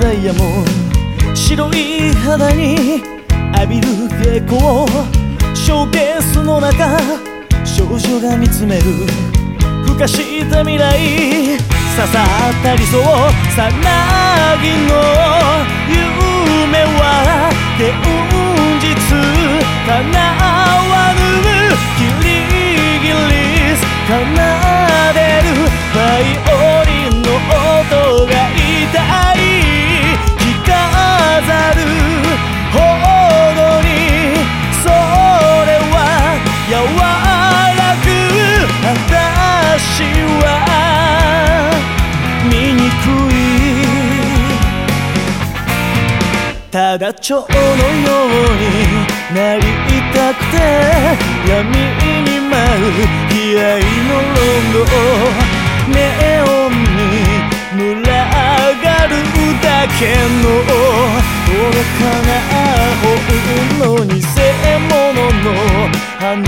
ダイヤモンド白い肌に浴びる蛍光ショーケースの中少女が見つめるふかした未来刺さった理想さなぎの夢は現実叶ただ蝶のようになりたくて闇に舞う悲哀のロンドネオンに群がるだけの愚かな本の偽物の羽を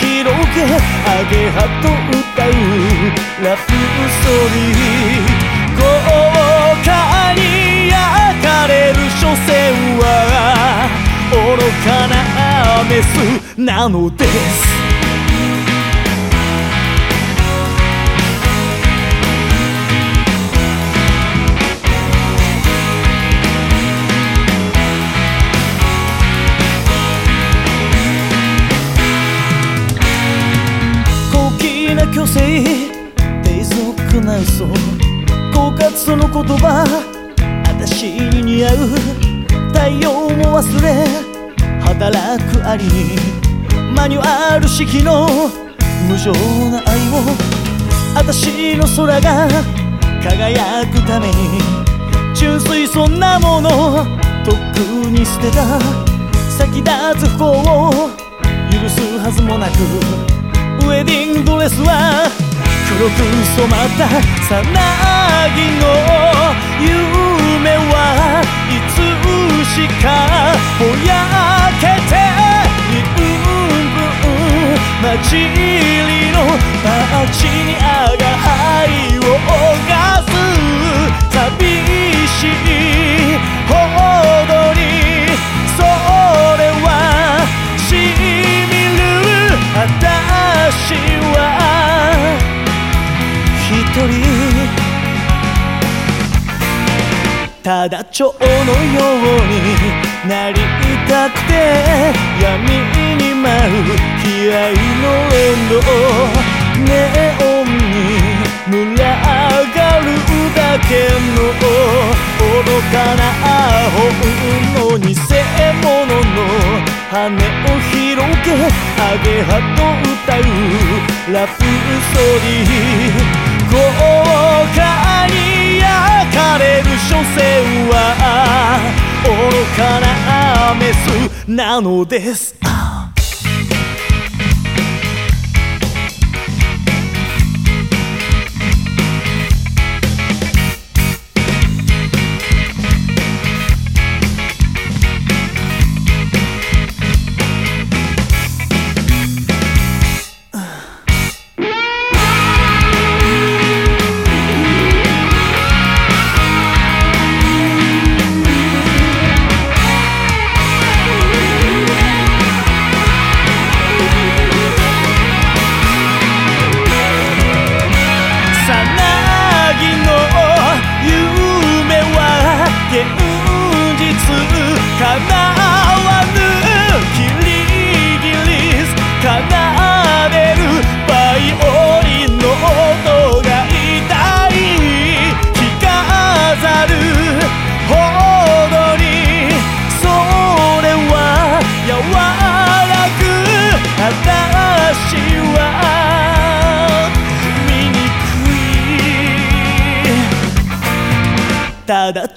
広げアゲハと歌うラプソディなメスなのです。高貴な虚勢低俗な嘘狡猾の言葉私に似合う太陽も忘れ働くありマニュアル式の無情な愛を私の空が輝くために純粋そんなものとっくに捨てた先立つ不幸を許すはずもなくウェディングドレスは黒く染まったさなぎの夢はいつしかぼやパーチにあが愛を犯す寂しいほどにそれはしみる私は一人ただ蝶のようになりたくて闇に舞う悲哀のロンド。ネオンに群がるだけの愚かな本の偽物の羽を広げアゲハと歌うラプソディ豪華に焼かれる所詮は愚かなメスなのです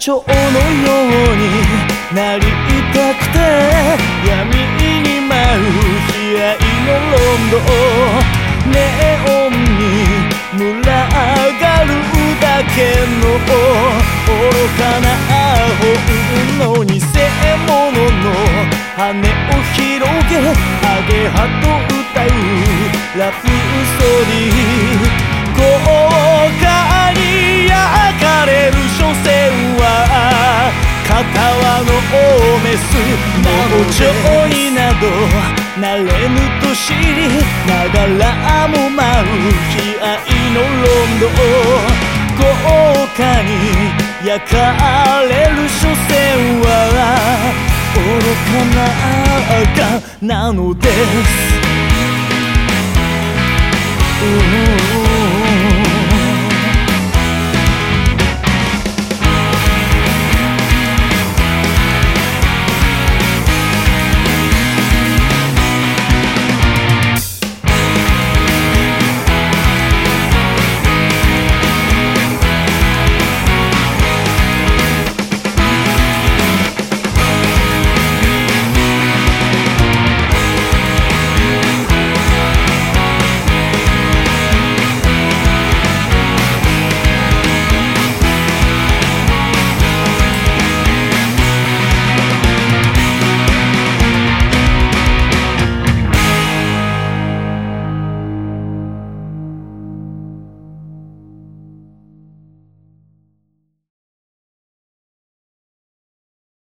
蝶のようになりたくて闇に舞う悲哀のロンドネオンに群がるだけの愚かな本の偽物の羽を広げアゲハと歌う。ラプソディです。なお上位など慣れぬと知りながらも舞う悲哀のロンド豪華に焼かれる所詮は愚かな赤なのです、